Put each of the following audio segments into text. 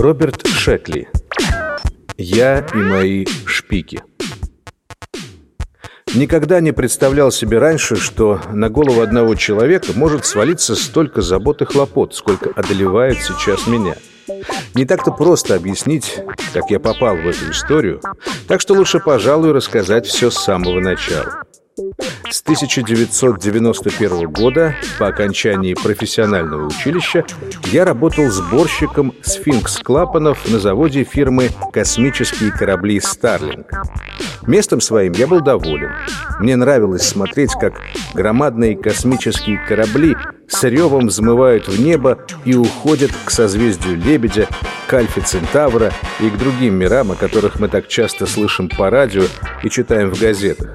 Роберт Шекли «Я и мои шпики» Никогда не представлял себе раньше, что на голову одного человека может свалиться столько забот и хлопот, сколько одолевает сейчас меня. Не так-то просто объяснить, как я попал в эту историю, так что лучше, пожалуй, рассказать все с самого начала. С 1991 года, по окончании профессионального училища, я работал сборщиком сфинкс-клапанов на заводе фирмы «Космические корабли Старлинг». Местом своим я был доволен. Мне нравилось смотреть, как громадные космические корабли с ревом взмывают в небо и уходят к созвездию Лебедя, к Альфе Центавра и к другим мирам, о которых мы так часто слышим по радио и читаем в газетах.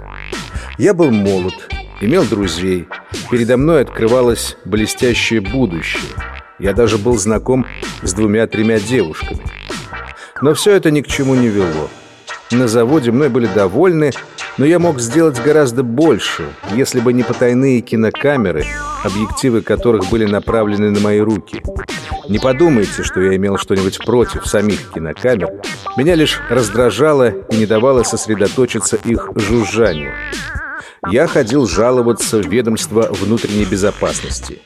Я был молод, имел друзей. Передо мной открывалось блестящее будущее. Я даже был знаком с двумя-тремя девушками. Но все это ни к чему не вело. На заводе мной были довольны, но я мог сделать гораздо больше, если бы не потайные кинокамеры, объективы которых были направлены на мои руки. Не подумайте, что я имел что-нибудь против самих кинокамер. Меня лишь раздражало и не давало сосредоточиться их жужжанию я ходил жаловаться в ведомство внутренней безопасности.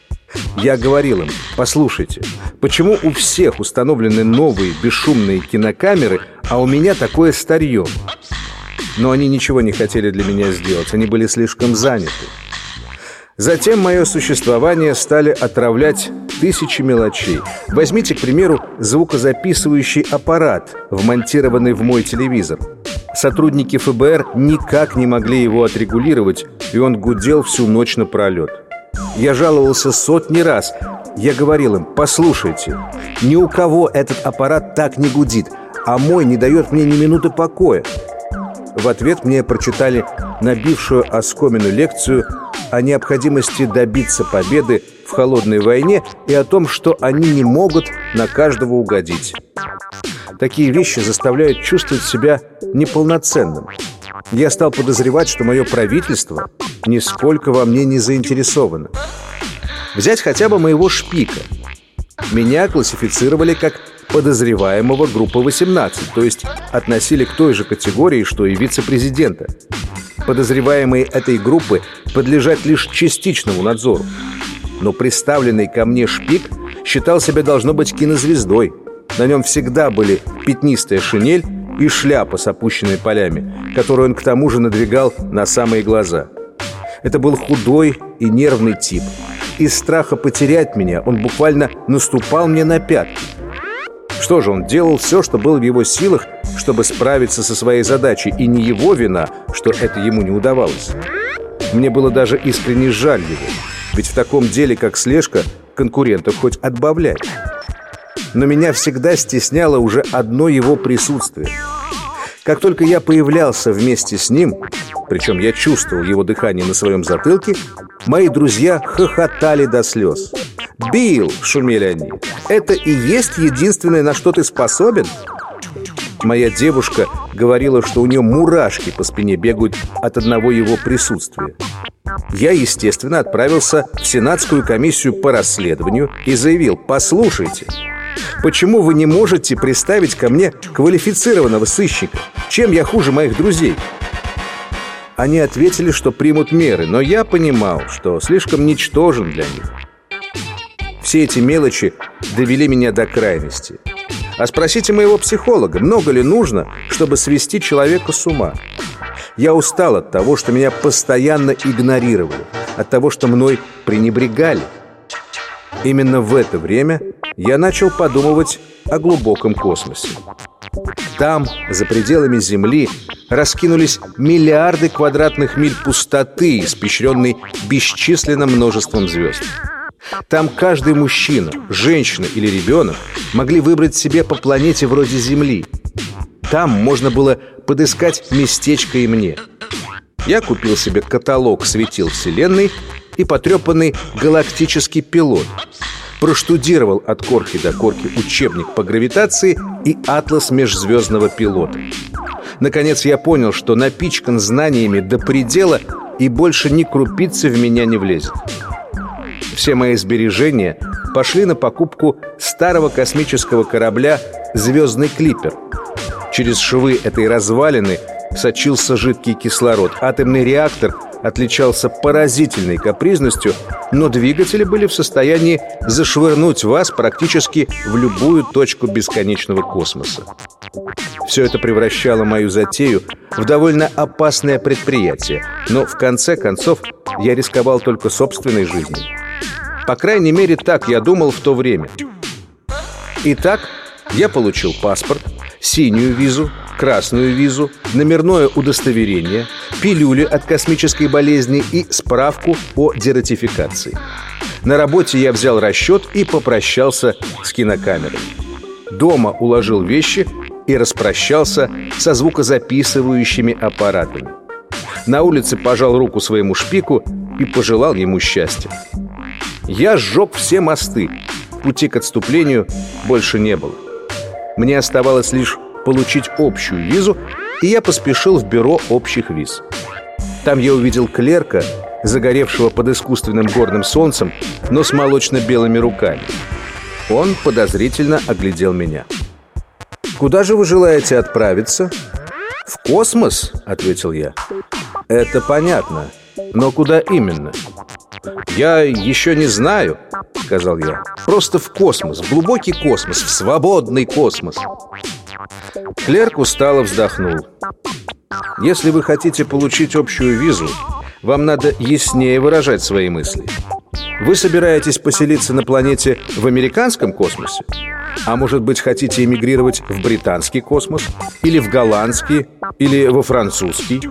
Я говорил им, послушайте, почему у всех установлены новые бесшумные кинокамеры, а у меня такое старье? Но они ничего не хотели для меня сделать, они были слишком заняты. Затем мое существование стали отравлять тысячи мелочей. Возьмите, к примеру, звукозаписывающий аппарат, вмонтированный в мой телевизор. Сотрудники ФБР никак не могли его отрегулировать, и он гудел всю ночь напролет. Я жаловался сотни раз. Я говорил им, послушайте, ни у кого этот аппарат так не гудит, а мой не дает мне ни минуты покоя. В ответ мне прочитали набившую оскомину лекцию о необходимости добиться победы в холодной войне и о том, что они не могут на каждого угодить. Такие вещи заставляют чувствовать себя неполноценным. Я стал подозревать, что мое правительство нисколько во мне не заинтересовано. Взять хотя бы моего шпика. Меня классифицировали как подозреваемого группы 18, то есть относили к той же категории, что и вице-президента. Подозреваемые этой группы подлежат лишь частичному надзору. Но представленный ко мне шпик считал себя должно быть кинозвездой. На нем всегда были пятнистая шинель и шляпа с опущенными полями, которую он к тому же надвигал на самые глаза. Это был худой и нервный тип. Из страха потерять меня он буквально наступал мне на пятки. Что же, он делал все, что было в его силах, чтобы справиться со своей задачей, и не его вина, что это ему не удавалось. Мне было даже искренне жаль его, ведь в таком деле, как слежка, конкурентов хоть отбавляй. Но меня всегда стесняло уже одно его присутствие. Как только я появлялся вместе с ним, причем я чувствовал его дыхание на своем затылке, мои друзья хохотали до слез. «Билл!» — шумели они. «Это и есть единственное, на что ты способен?» Моя девушка говорила, что у нее мурашки по спине бегают от одного его присутствия. Я, естественно, отправился в Сенатскую комиссию по расследованию и заявил, послушайте, почему вы не можете представить ко мне квалифицированного сыщика? Чем я хуже моих друзей? Они ответили, что примут меры, но я понимал, что слишком ничтожен для них. Все эти мелочи довели меня до крайности. А спросите моего психолога, много ли нужно, чтобы свести человека с ума? Я устал от того, что меня постоянно игнорировали, от того, что мной пренебрегали. Именно в это время я начал подумывать о глубоком космосе. Там, за пределами Земли, раскинулись миллиарды квадратных миль пустоты, испещренной бесчисленным множеством звезд. Там каждый мужчина, женщина или ребенок могли выбрать себе по планете вроде Земли. Там можно было подыскать местечко и мне. Я купил себе каталог светил Вселенной и потрепанный галактический пилот. Проштудировал от корки до корки учебник по гравитации и атлас межзвездного пилота. Наконец я понял, что напичкан знаниями до предела и больше ни крупицы в меня не влезет. Все мои сбережения пошли на покупку старого космического корабля «Звездный клипер». Через швы этой развалины сочился жидкий кислород. Атомный реактор отличался поразительной капризностью, но двигатели были в состоянии зашвырнуть вас практически в любую точку бесконечного космоса. Все это превращало мою затею в довольно опасное предприятие, но в конце концов я рисковал только собственной жизнью. По крайней мере, так я думал в то время. Итак, я получил паспорт, синюю визу, красную визу, номерное удостоверение, пилюли от космической болезни и справку о дератификации. На работе я взял расчет и попрощался с кинокамерой. Дома уложил вещи и распрощался со звукозаписывающими аппаратами. На улице пожал руку своему шпику и пожелал ему счастья. Я сжег все мосты. Пути к отступлению больше не было. Мне оставалось лишь получить общую визу, и я поспешил в бюро общих виз. Там я увидел клерка, загоревшего под искусственным горным солнцем, но с молочно-белыми руками. Он подозрительно оглядел меня. «Куда же вы желаете отправиться?» «В космос», — ответил я. «Это понятно. Но куда именно?» «Я еще не знаю», — сказал я. «Просто в космос, в глубокий космос, в свободный космос». Клерк устало вздохнул. Если вы хотите получить общую визу, вам надо яснее выражать свои мысли. Вы собираетесь поселиться на планете в американском космосе? А может быть, хотите эмигрировать в британский космос? Или в голландский? Или во французский?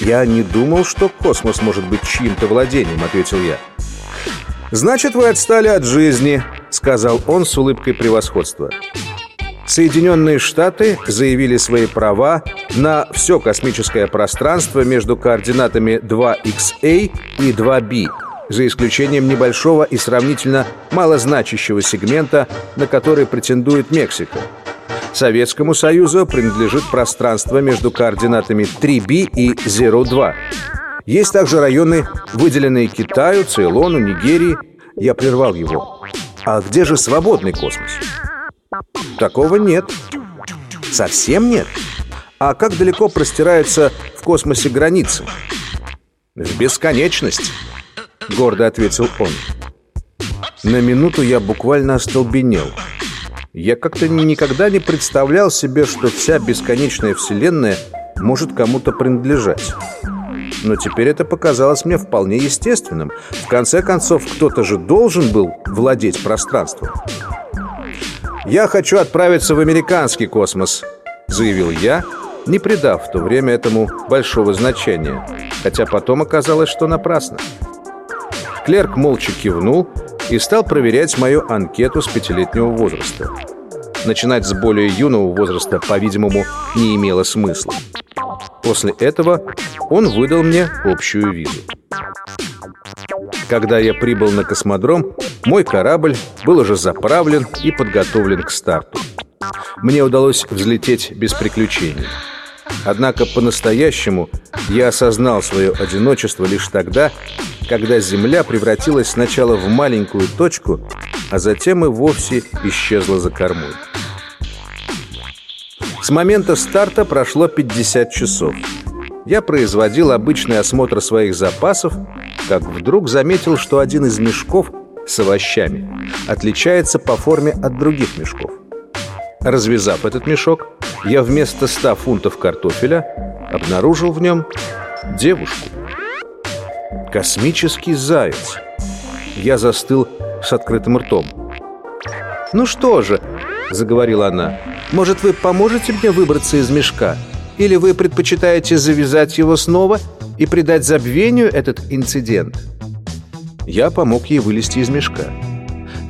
Я не думал, что космос может быть чьим-то владением, ответил я. Значит, вы отстали от жизни, сказал он с улыбкой превосходства. Соединенные Штаты заявили свои права на все космическое пространство между координатами 2XA и 2B, за исключением небольшого и сравнительно малозначащего сегмента, на который претендует Мексика. Советскому Союзу принадлежит пространство между координатами 3B и 02. Есть также районы, выделенные Китаю, Цейлону, Нигерии. Я прервал его. А где же свободный космос? Такого нет. Совсем нет? А как далеко простираются в космосе границы? В бесконечность, гордо ответил он. На минуту я буквально остолбенел. Я как-то никогда не представлял себе, что вся бесконечная вселенная может кому-то принадлежать. Но теперь это показалось мне вполне естественным. В конце концов, кто-то же должен был владеть пространством. «Я хочу отправиться в американский космос», — заявил я, не придав в то время этому большого значения, хотя потом оказалось, что напрасно. Клерк молча кивнул и стал проверять мою анкету с пятилетнего возраста. Начинать с более юного возраста, по-видимому, не имело смысла. После этого он выдал мне общую визу. Когда я прибыл на космодром, мой корабль был уже заправлен и подготовлен к старту. Мне удалось взлететь без приключений. Однако по-настоящему я осознал свое одиночество лишь тогда, когда Земля превратилась сначала в маленькую точку, а затем и вовсе исчезла за кормой. С момента старта прошло 50 часов. Я производил обычный осмотр своих запасов как вдруг заметил, что один из мешков с овощами отличается по форме от других мешков. Развязав этот мешок, я вместо 100 фунтов картофеля обнаружил в нем девушку. Космический заяц. Я застыл с открытым ртом. «Ну что же», — заговорила она, — «может, вы поможете мне выбраться из мешка? Или вы предпочитаете завязать его снова и придать забвению этот инцидент. Я помог ей вылезти из мешка.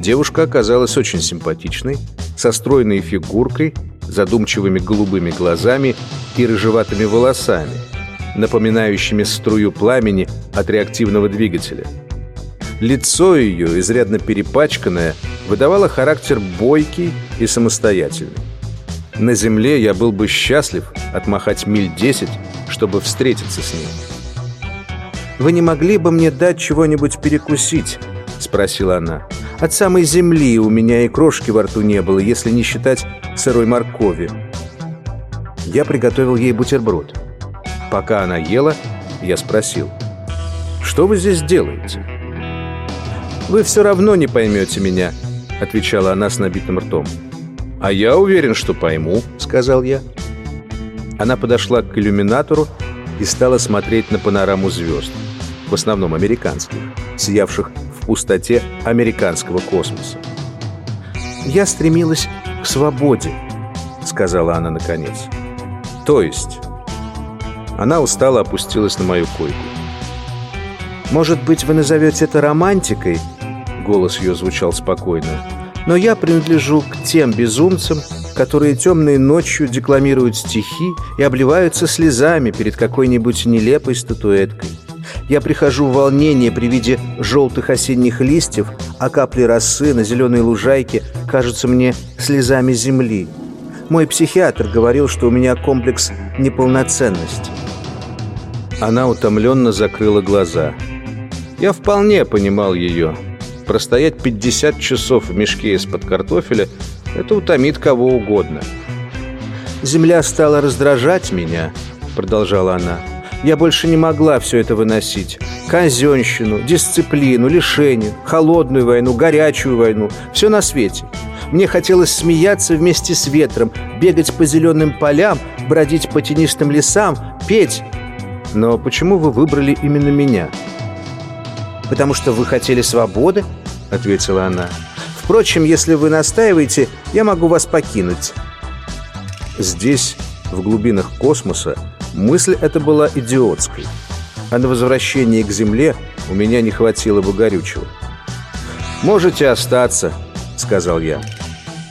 Девушка оказалась очень симпатичной, со стройной фигуркой, задумчивыми голубыми глазами и рыжеватыми волосами, напоминающими струю пламени от реактивного двигателя. Лицо ее, изрядно перепачканное, выдавало характер бойкий и самостоятельный. На земле я был бы счастлив отмахать миль десять, чтобы встретиться с ней. «Вы не могли бы мне дать чего-нибудь перекусить?» спросила она. «От самой земли у меня и крошки во рту не было, если не считать сырой моркови». Я приготовил ей бутерброд. Пока она ела, я спросил. «Что вы здесь делаете?» «Вы все равно не поймете меня», — отвечала она с набитым ртом. «А я уверен, что пойму», — сказал я. Она подошла к иллюминатору и стала смотреть на панораму звезд, в основном американских, сиявших пустоте американского космоса. «Я стремилась к свободе», — сказала она наконец. «То есть?» Она устало опустилась на мою койку. «Может быть, вы назовете это романтикой?» Голос ее звучал спокойно. «Но я принадлежу к тем безумцам, которые темной ночью декламируют стихи и обливаются слезами перед какой-нибудь нелепой статуэткой. Я прихожу в волнение при виде желтых осенних листьев, а капли росы на зеленой лужайке кажутся мне слезами земли. Мой психиатр говорил, что у меня комплекс неполноценности. Она утомленно закрыла глаза. Я вполне понимал ее. Простоять 50 часов в мешке из-под картофеля – это утомит кого угодно. «Земля стала раздражать меня», – продолжала она. «Я больше не могла все это выносить. Казенщину, дисциплину, лишение, холодную войну, горячую войну – все на свете. Мне хотелось смеяться вместе с ветром, бегать по зеленым полям, бродить по тенистым лесам, петь. Но почему вы выбрали именно меня?» «Потому что вы хотели свободы?» — ответила она. «Впрочем, если вы настаиваете, я могу вас покинуть». Здесь, в глубинах космоса, мысль эта была идиотской. А на возвращении к Земле у меня не хватило бы горючего. «Можете остаться», — сказал я.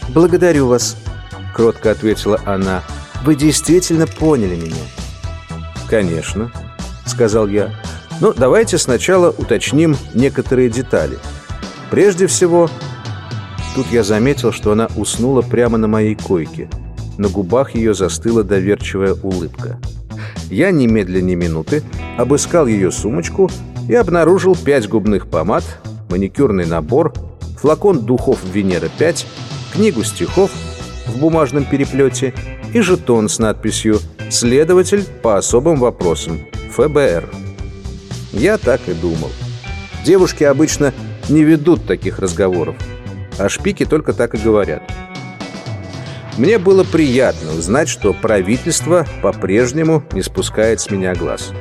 «Благодарю вас», — кротко ответила она. «Вы действительно поняли меня». «Конечно», — сказал я. Но давайте сначала уточним некоторые детали. Прежде всего, тут я заметил, что она уснула прямо на моей койке. На губах ее застыла доверчивая улыбка. Я немедленно минуты обыскал ее сумочку и обнаружил пять губных помад, маникюрный набор, флакон духов «Венера-5», книгу стихов в бумажном переплете и жетон с надписью «Следователь по особым вопросам. ФБР». Я так и думал. Девушки обычно не ведут таких разговоров, а шпики только так и говорят. Мне было приятно узнать, что правительство по-прежнему не спускает с меня глаз.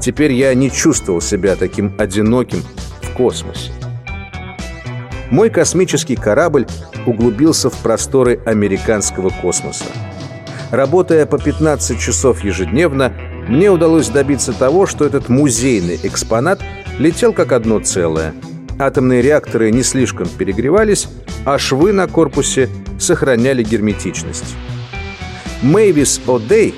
Теперь я не чувствовал себя таким одиноким в космосе. Мой космический корабль углубился в просторы американского космоса. Работая по 15 часов ежедневно, мне удалось добиться того, что этот музейный экспонат летел как одно целое. Атомные реакторы не слишком перегревались, а швы на корпусе сохраняли герметичность. Мэйвис О'Дей,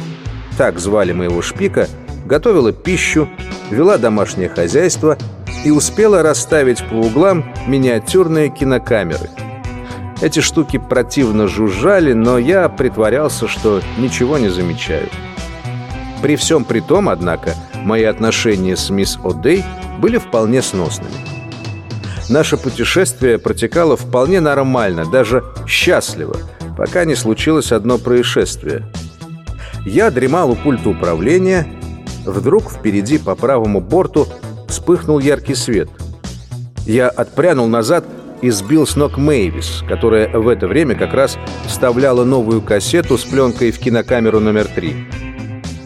так звали моего шпика, готовила пищу, вела домашнее хозяйство и успела расставить по углам миниатюрные кинокамеры. Эти штуки противно жужжали, но я притворялся, что ничего не замечаю. При всем при том, однако, мои отношения с мисс О'Дей были вполне сносными. Наше путешествие протекало вполне нормально, даже счастливо, пока не случилось одно происшествие. Я дремал у пульта управления, вдруг впереди по правому борту вспыхнул яркий свет. Я отпрянул назад и сбил с ног Мэйвис, которая в это время как раз вставляла новую кассету с пленкой в кинокамеру номер три.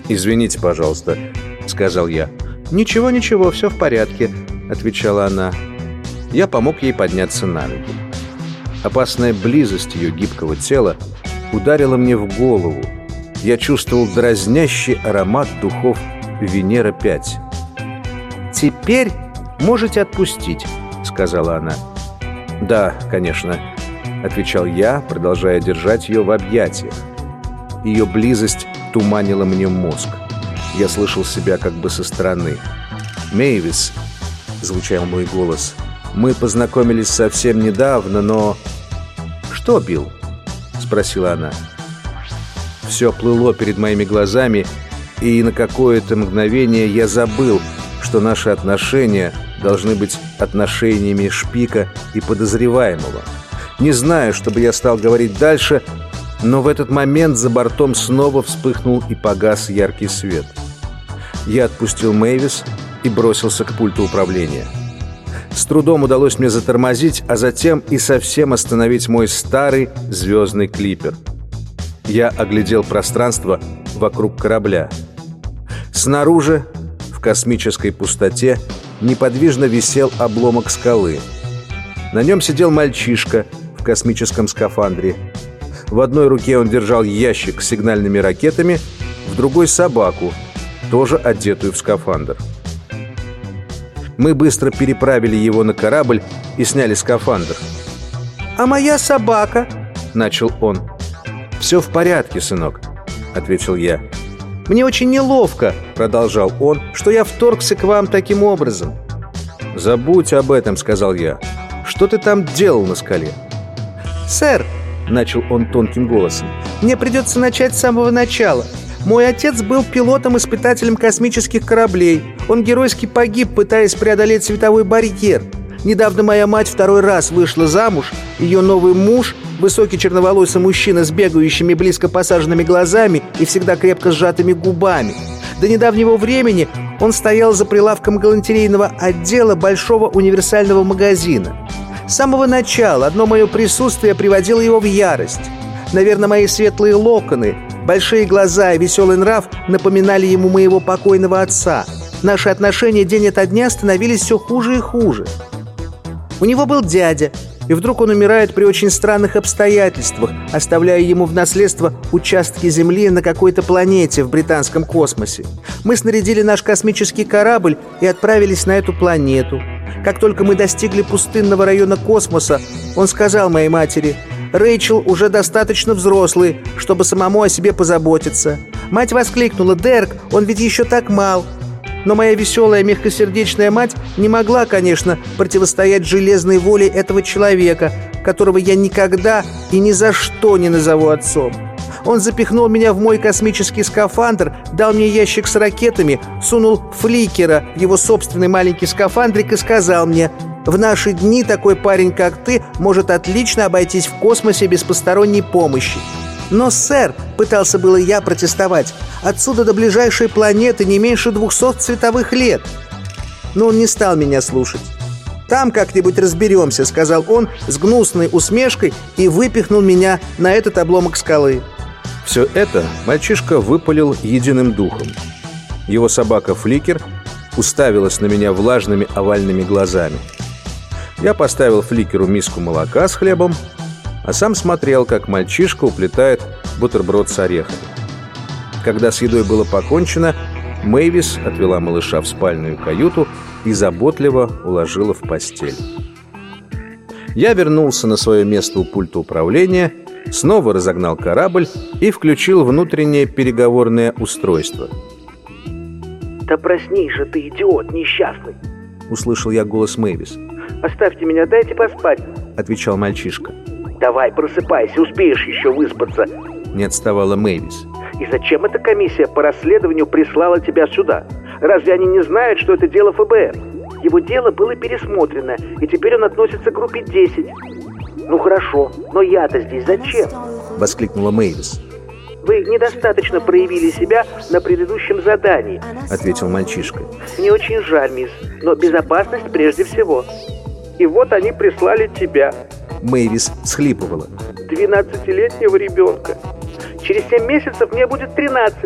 «Извините, пожалуйста», — сказал я. «Ничего, ничего, все в порядке», — отвечала она. Я помог ей подняться на ноги. Опасная близость ее гибкого тела ударила мне в голову. Я чувствовал дразнящий аромат духов «Венера-5». «Теперь можете отпустить», — сказала она. «Да, конечно», — отвечал я, продолжая держать ее в объятиях. Ее близость туманило мне мозг. Я слышал себя как бы со стороны. «Мэйвис», — звучал мой голос, — «мы познакомились совсем недавно, но...» «Что, Билл?» — спросила она. Все плыло перед моими глазами, и на какое-то мгновение я забыл, что наши отношения должны быть отношениями шпика и подозреваемого. Не знаю, чтобы я стал говорить дальше, но в этот момент за бортом снова вспыхнул и погас яркий свет. Я отпустил Мэйвис и бросился к пульту управления. С трудом удалось мне затормозить, а затем и совсем остановить мой старый звездный клипер. Я оглядел пространство вокруг корабля. Снаружи, в космической пустоте, неподвижно висел обломок скалы. На нем сидел мальчишка в космическом скафандре. В одной руке он держал ящик с сигнальными ракетами, в другой — собаку, тоже одетую в скафандр. Мы быстро переправили его на корабль и сняли скафандр. «А моя собака?» — начал он. «Все в порядке, сынок», — ответил я. «Мне очень неловко», — продолжал он, — «что я вторгся к вам таким образом». «Забудь об этом», — сказал я. «Что ты там делал на скале?» «Сэр», — начал он тонким голосом, — «мне придется начать с самого начала. Мой отец был пилотом-испытателем космических кораблей. Он геройски погиб, пытаясь преодолеть световой барьер. Недавно моя мать второй раз вышла замуж. Ее новый муж, высокий черноволосый мужчина с бегающими близко посаженными глазами и всегда крепко сжатыми губами. До недавнего времени он стоял за прилавком галантерейного отдела большого универсального магазина. С самого начала одно мое присутствие приводило его в ярость. Наверное, мои светлые локоны, большие глаза и веселый нрав напоминали ему моего покойного отца. Наши отношения день ото дня становились все хуже и хуже. У него был дядя, и вдруг он умирает при очень странных обстоятельствах, оставляя ему в наследство участки Земли на какой-то планете в британском космосе. Мы снарядили наш космический корабль и отправились на эту планету. Как только мы достигли пустынного района космоса, он сказал моей матери, «Рэйчел уже достаточно взрослый, чтобы самому о себе позаботиться». Мать воскликнула, «Дерк, он ведь еще так мал». Но моя веселая, мягкосердечная мать не могла, конечно, противостоять железной воле этого человека, которого я никогда и ни за что не назову отцом. Он запихнул меня в мой космический скафандр, дал мне ящик с ракетами, сунул фликера в его собственный маленький скафандрик и сказал мне «В наши дни такой парень, как ты, может отлично обойтись в космосе без посторонней помощи». «Но, сэр», — пытался было я протестовать, «отсюда до ближайшей планеты не меньше двухсот световых лет». Но он не стал меня слушать. «Там как-нибудь разберемся», — сказал он с гнусной усмешкой и выпихнул меня на этот обломок скалы. Все это мальчишка выпалил единым духом. Его собака Фликер уставилась на меня влажными овальными глазами. Я поставил Фликеру миску молока с хлебом, а сам смотрел, как мальчишка уплетает бутерброд с орехами. Когда с едой было покончено, Мэйвис отвела малыша в спальную каюту и заботливо уложила в постель. Я вернулся на свое место у пульта управления, снова разогнал корабль и включил внутреннее переговорное устройство. «Да проснись же ты, идиот несчастный!» Услышал я голос Мэйвис. «Оставьте меня, дайте поспать!» Отвечал мальчишка. «Давай, просыпайся, успеешь еще выспаться!» Не отставала Мэйвис. «И зачем эта комиссия по расследованию прислала тебя сюда? Разве они не знают, что это дело ФБР? Его дело было пересмотрено, и теперь он относится к группе 10. Ну хорошо, но я-то здесь зачем?» Воскликнула Мэйвис. «Вы недостаточно проявили себя на предыдущем задании», Ответил мальчишка. «Мне очень жаль, мисс, но безопасность прежде всего. И вот они прислали тебя, Мэйвис схлипывала. 12-летнего ребенка. Через 7 месяцев мне будет 13.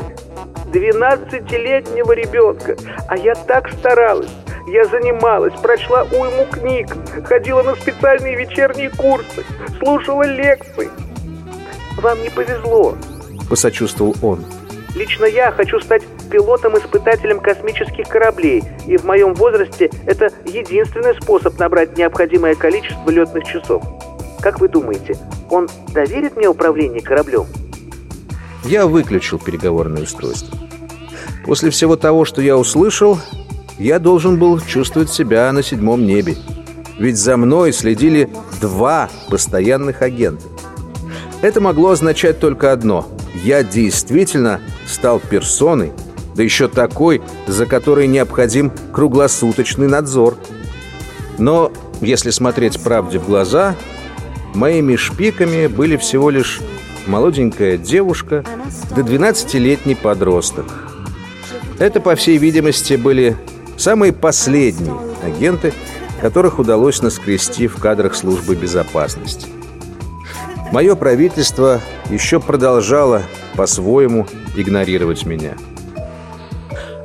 12-летнего ребенка. А я так старалась. Я занималась, прочла уйму книг, ходила на специальные вечерние курсы, слушала лекции. Вам не повезло. Посочувствовал он. Лично я хочу стать пилотом-испытателем космических кораблей, и в моем возрасте это единственный способ набрать необходимое количество летных часов. Как вы думаете, он доверит мне управление кораблем? Я выключил переговорное устройство. После всего того, что я услышал, я должен был чувствовать себя на седьмом небе. Ведь за мной следили два постоянных агента. Это могло означать только одно. Я действительно стал персоной, да еще такой, за которой необходим круглосуточный надзор. Но, если смотреть правде в глаза, моими шпиками были всего лишь молоденькая девушка да 12-летний подросток. Это, по всей видимости, были самые последние агенты, которых удалось наскрести в кадрах службы безопасности. Мое правительство еще продолжало по-своему игнорировать меня.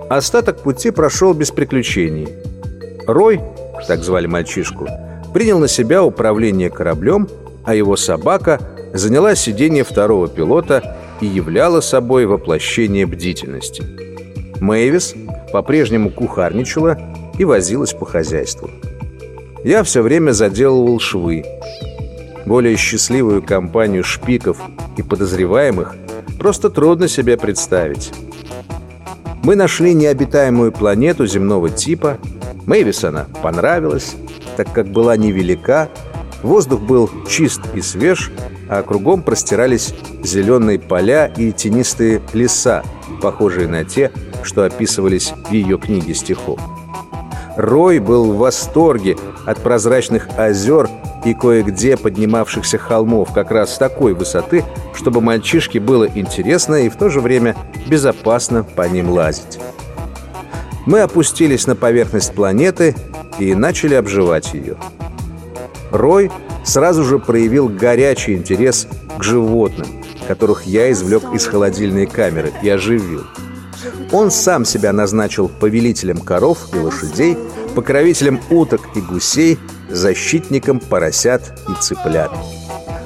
Остаток пути прошел без приключений. Рой, так звали мальчишку, принял на себя управление кораблем, а его собака заняла сиденье второго пилота и являла собой воплощение бдительности. Мэйвис по-прежнему кухарничала и возилась по хозяйству. Я все время заделывал швы. Более счастливую компанию шпиков и подозреваемых просто трудно себе представить. Мы нашли необитаемую планету земного типа. Мэйвис она понравилась, так как была невелика, воздух был чист и свеж, а кругом простирались зеленые поля и тенистые леса, похожие на те, что описывались в ее книге стихов. Рой был в восторге от прозрачных озер и кое-где поднимавшихся холмов как раз с такой высоты, чтобы мальчишке было интересно и в то же время безопасно по ним лазить. Мы опустились на поверхность планеты и начали обживать ее. Рой сразу же проявил горячий интерес к животным, которых я извлек из холодильной камеры и оживил. Он сам себя назначил повелителем коров и лошадей, покровителем уток и гусей, защитником поросят и цыплят.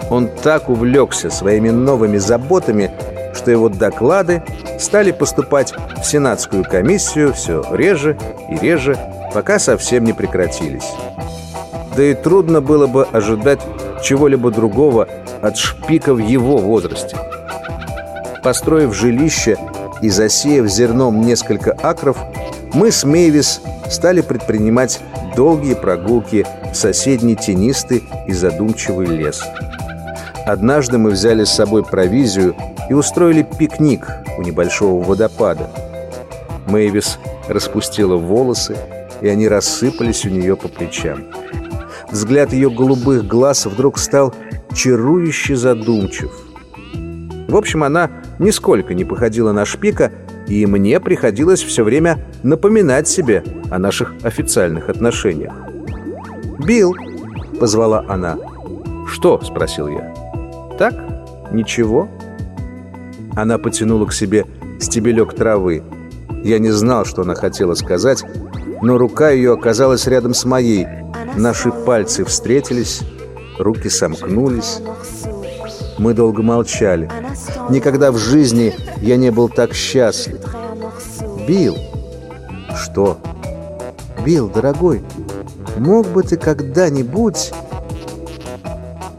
Он так увлекся своими новыми заботами, что его доклады стали поступать в Сенатскую комиссию все реже и реже, пока совсем не прекратились. Да и трудно было бы ожидать чего-либо другого от шпика в его возрасте. Построив жилище и засеяв зерном несколько акров, мы с Мейвис стали предпринимать долгие прогулки в соседний тенистый и задумчивый лес. Однажды мы взяли с собой провизию и устроили пикник у небольшого водопада. Мэйвис распустила волосы, и они рассыпались у нее по плечам. Взгляд ее голубых глаз вдруг стал чарующе задумчив. В общем, она нисколько не походила на шпика, и мне приходилось все время напоминать себе о наших официальных отношениях. «Билл!» — позвала она. «Что?» — спросил я. «Так? Ничего?» Она потянула к себе стебелек травы. Я не знал, что она хотела сказать, но рука ее оказалась рядом с моей. Наши пальцы встретились, руки сомкнулись. Мы долго молчали. Никогда в жизни я не был так счастлив. «Билл!» «Что?» «Билл, дорогой, мог бы ты когда-нибудь...»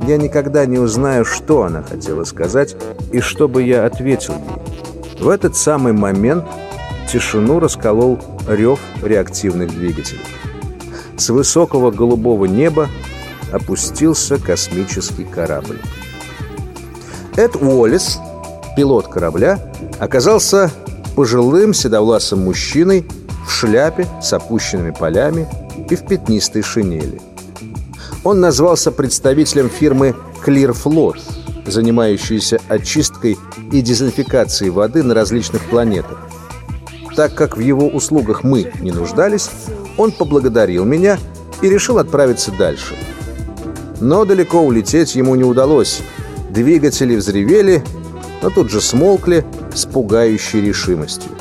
Я никогда не узнаю, что она хотела сказать и что бы я ответил ей. В этот самый момент тишину расколол рев реактивных двигателей. С высокого голубого неба опустился космический корабль. Эд Уоллес, пилот корабля, оказался пожилым седовласым мужчиной в шляпе с опущенными полями и в пятнистой шинели. Он назвался представителем фирмы Clearfloat, занимающейся очисткой и дезинфекацией воды на различных планетах. Так как в его услугах мы не нуждались, он поблагодарил меня и решил отправиться дальше. Но далеко улететь ему не удалось. Двигатели взревели, но тут же смолкли с пугающей решимостью.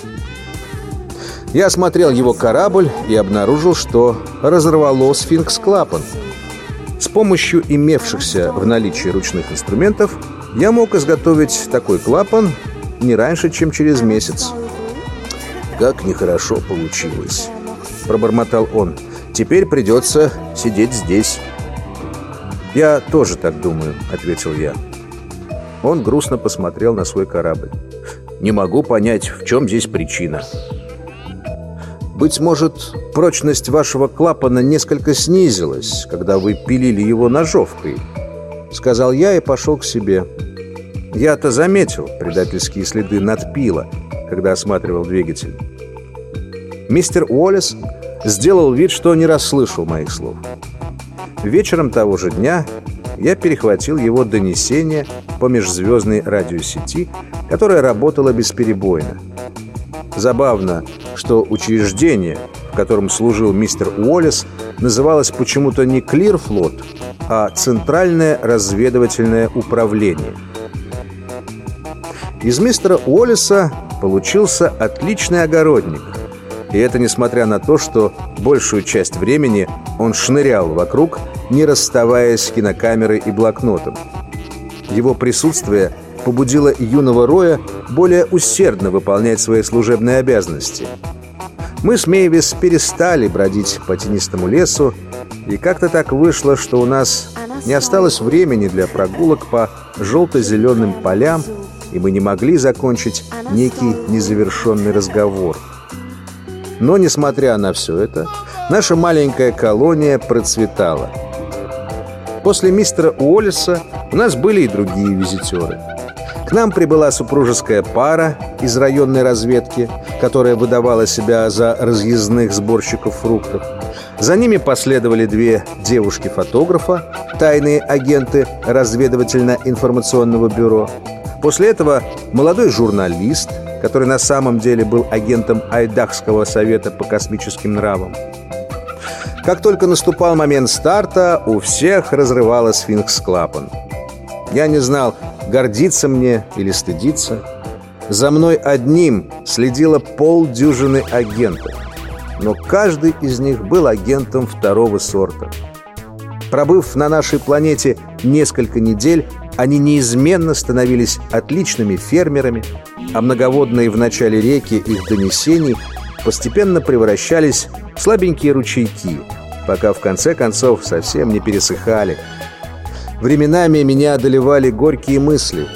Я осмотрел его корабль и обнаружил, что разорвало сфинкс-клапан. С помощью имевшихся в наличии ручных инструментов я мог изготовить такой клапан не раньше, чем через месяц. «Как нехорошо получилось», — пробормотал он. «Теперь придется сидеть здесь». «Я тоже так думаю», — ответил я. Он грустно посмотрел на свой корабль. «Не могу понять, в чем здесь причина». Быть может, прочность вашего клапана несколько снизилась, когда вы пилили его ножовкой, сказал я и пошел к себе. Я-то заметил предательские следы надпила, когда осматривал двигатель. Мистер Уоллес сделал вид, что не расслышал моих слов. Вечером того же дня я перехватил его донесение по межзвездной радиосети, которая работала бесперебойно. Забавно, что учреждение, в котором служил мистер Уоллес, называлось почему-то не Клирфлот, а Центральное разведывательное управление. Из мистера Уоллеса получился отличный огородник. И это несмотря на то, что большую часть времени он шнырял вокруг, не расставаясь с кинокамерой и блокнотом. Его присутствие побудило юного Роя более усердно выполнять свои служебные обязанности. Мы с Мейвис перестали бродить по тенистому лесу, и как-то так вышло, что у нас не осталось времени для прогулок по желто-зеленым полям, и мы не могли закончить некий незавершенный разговор. Но, несмотря на все это, наша маленькая колония процветала. После мистера Уоллеса у нас были и другие визитеры. К нам прибыла супружеская пара из районной разведки, которая выдавала себя за разъездных сборщиков фруктов. За ними последовали две девушки-фотографа, тайные агенты разведывательно-информационного бюро. После этого молодой журналист, который на самом деле был агентом Айдахского совета по космическим нравам. Как только наступал момент старта, у всех разрывало сфинкс-клапан. Я не знал, гордиться мне или стыдиться. За мной одним следило полдюжины агентов. Но каждый из них был агентом второго сорта. Пробыв на нашей планете несколько недель, они неизменно становились отличными фермерами, а многоводные в начале реки их донесений постепенно превращались в слабенькие ручейки, пока в конце концов совсем не пересыхали. Временами меня одолевали горькие мысли.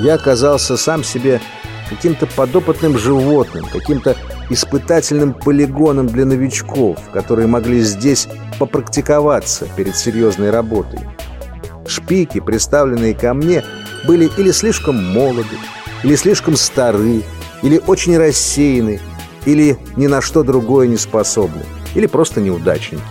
Я оказался сам себе каким-то подопытным животным, каким-то испытательным полигоном для новичков, которые могли здесь попрактиковаться перед серьезной работой. Шпики, представленные ко мне, были или слишком молоды, или слишком стары, или очень рассеяны, или ни на что другое не способны, или просто неудачники.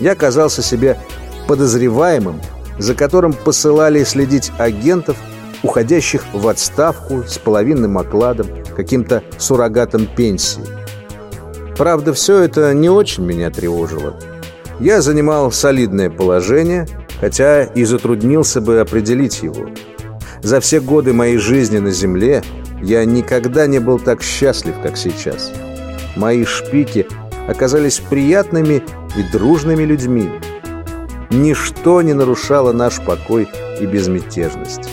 Я оказался себе подозреваемым, за которым посылали следить агентов, уходящих в отставку с половинным окладом, каким-то суррогатом пенсии. Правда, все это не очень меня тревожило. Я занимал солидное положение, хотя и затруднился бы определить его. За все годы моей жизни на Земле я никогда не был так счастлив, как сейчас. Мои шпики оказались приятными и дружными людьми. Ничто не нарушало наш покой и безмятежность.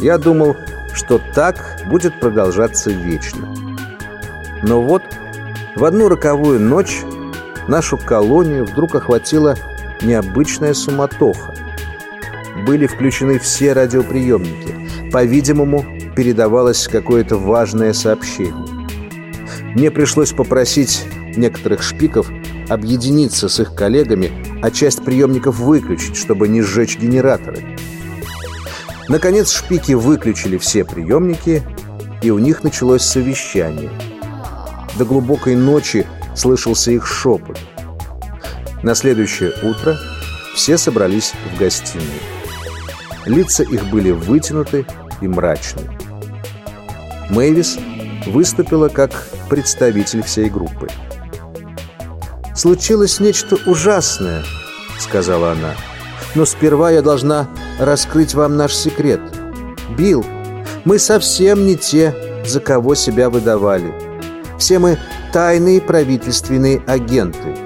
Я думал, что так будет продолжаться вечно. Но вот в одну роковую ночь нашу колонию вдруг охватила необычная суматоха. Были включены все радиоприемники. По-видимому, передавалось какое-то важное сообщение. Мне пришлось попросить некоторых шпиков объединиться с их коллегами, а часть приемников выключить, чтобы не сжечь генераторы. Наконец шпики выключили все приемники, и у них началось совещание. До глубокой ночи слышался их шепот. На следующее утро все собрались в гостиной. Лица их были вытянуты и мрачны. Мэйвис выступила как представитель всей группы. «Случилось нечто ужасное», — сказала она. «Но сперва я должна раскрыть вам наш секрет. Билл, мы совсем не те, за кого себя выдавали. Все мы тайные правительственные агенты».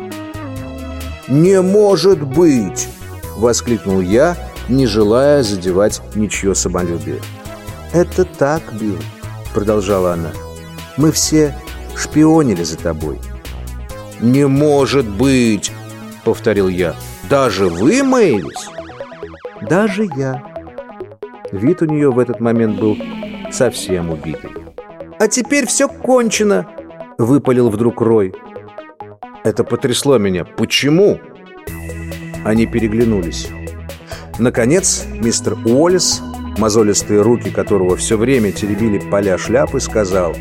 «Не может быть!» — воскликнул я, не желая задевать ничье самолюбие. «Это так, Билл», — продолжала она. «Мы все шпионили за тобой. «Не может быть!» — повторил я. «Даже вы, Мэйвис?» «Даже я». Вид у нее в этот момент был совсем убитый. «А теперь все кончено!» — выпалил вдруг Рой. Это потрясло меня. «Почему?» Они переглянулись. Наконец, мистер Уоллес, мозолистые руки которого все время теребили поля шляпы, сказал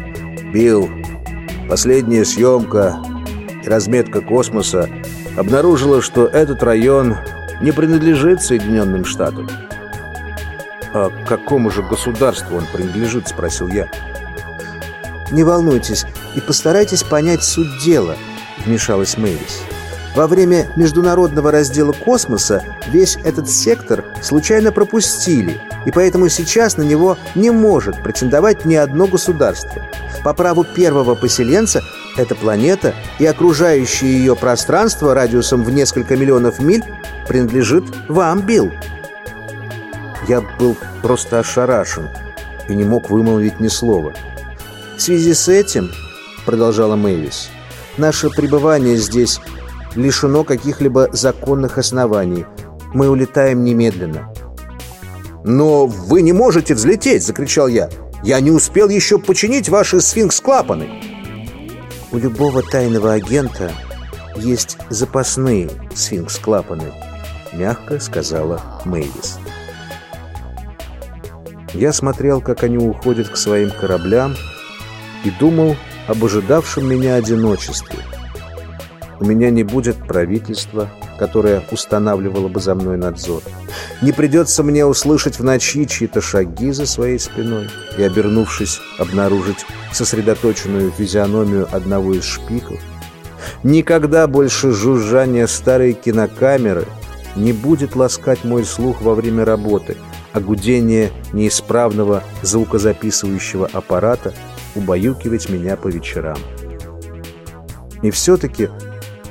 «Билл, последняя съемка разведка космоса обнаружила, что этот район не принадлежит Соединенным Штатам. «А какому же государству он принадлежит?» – спросил я. «Не волнуйтесь и постарайтесь понять суть дела», – вмешалась Мэвис. Во время международного раздела космоса весь этот сектор случайно пропустили, и поэтому сейчас на него не может претендовать ни одно государство. По праву первого поселенца эта планета и окружающее ее пространство радиусом в несколько миллионов миль принадлежит вам, Билл. Я был просто ошарашен и не мог вымолвить ни слова. «В связи с этим, — продолжала Мэвис, — наше пребывание здесь лишено каких-либо законных оснований. Мы улетаем немедленно». «Но вы не можете взлететь!» — закричал я. «Я не успел еще починить ваши сфинкс-клапаны!» «У любого тайного агента есть запасные сфинкс-клапаны», — мягко сказала Мэйвис. Я смотрел, как они уходят к своим кораблям, и думал об ожидавшем меня одиночестве. У меня не будет правительства, которое устанавливало бы за мной надзор. Не придется мне услышать в ночи чьи-то шаги за своей спиной и, обернувшись, обнаружить сосредоточенную физиономию одного из шпиков. Никогда больше жужжание старой кинокамеры не будет ласкать мой слух во время работы, а гудение неисправного звукозаписывающего аппарата убаюкивать меня по вечерам. И все-таки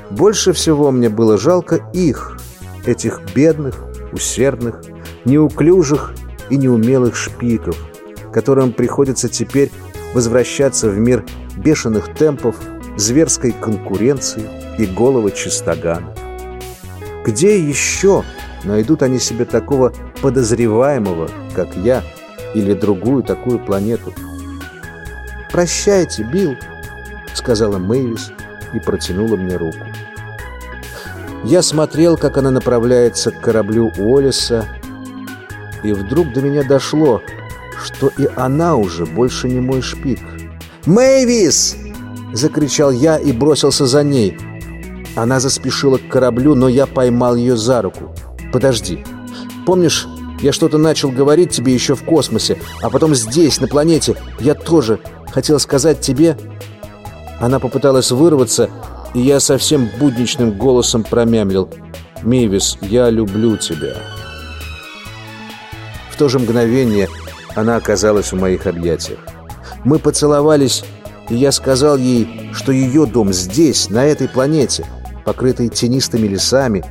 больше всего мне было жалко их, этих бедных, усердных, неуклюжих и неумелых шпиков, которым приходится теперь возвращаться в мир бешеных темпов, зверской конкуренции и голого чистогана. Где еще найдут они себе такого подозреваемого, как я, или другую такую планету? «Прощайте, Билл», — сказала Мэйвис и протянула мне руку. Я смотрел, как она направляется к кораблю Уоллеса, и вдруг до меня дошло, что и она уже больше не мой шпик. «Мэйвис!» — закричал я и бросился за ней. Она заспешила к кораблю, но я поймал ее за руку. «Подожди. Помнишь, я что-то начал говорить тебе еще в космосе, а потом здесь, на планете, я тоже хотел сказать тебе...» Она попыталась вырваться, и я совсем будничным голосом промямлил «Мивис, я люблю тебя». В то же мгновение она оказалась в моих объятиях. Мы поцеловались, и я сказал ей, что ее дом здесь, на этой планете, покрытый тенистыми лесами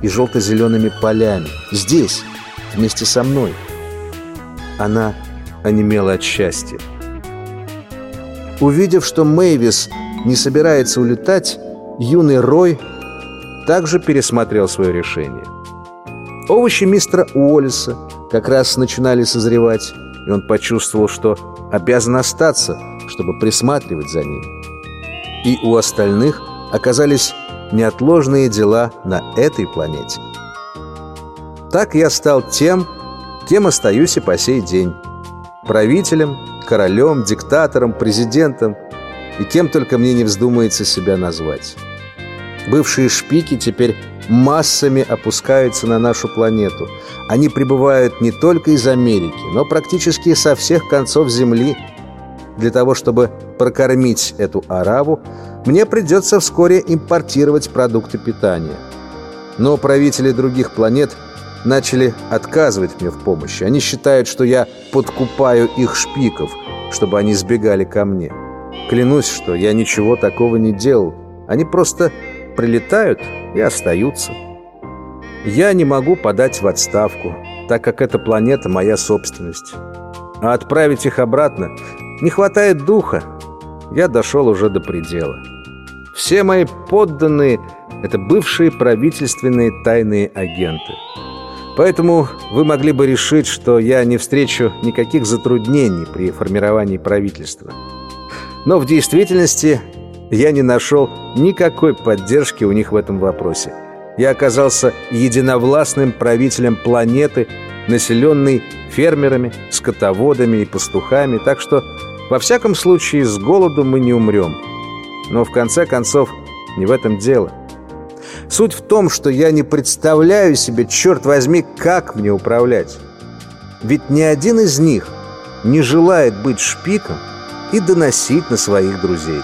и желто-зелеными полями. Здесь, вместе со мной. Она онемела от счастья. Увидев, что Мэйвис не собирается улетать, юный Рой также пересмотрел свое решение. Овощи мистера Уоллеса как раз начинали созревать, и он почувствовал, что обязан остаться, чтобы присматривать за ними. И у остальных оказались неотложные дела на этой планете. Так я стал тем, кем остаюсь и по сей день. Правителем, королем, диктатором, президентом и кем только мне не вздумается себя назвать. Бывшие шпики теперь массами опускаются на нашу планету. Они прибывают не только из Америки, но практически со всех концов Земли. Для того, чтобы прокормить эту араву, мне придется вскоре импортировать продукты питания. Но правители других планет начали отказывать мне в помощи. Они считают, что я подкупаю их шпиков, чтобы они сбегали ко мне. Клянусь, что я ничего такого не делал. Они просто прилетают и остаются. Я не могу подать в отставку, так как эта планета моя собственность. А отправить их обратно не хватает духа. Я дошел уже до предела. Все мои подданные – это бывшие правительственные тайные агенты. Поэтому вы могли бы решить, что я не встречу никаких затруднений при формировании правительства. Но в действительности я не нашел никакой поддержки у них в этом вопросе. Я оказался единовластным правителем планеты, населенной фермерами, скотоводами и пастухами, так что, во всяком случае, с голоду мы не умрем. Но в конце концов, Не в этом дело. Суть в том, что я не представляю себе, черт возьми, как мне управлять. Ведь ни один из них не желает быть шпиком и доносить на своих друзей.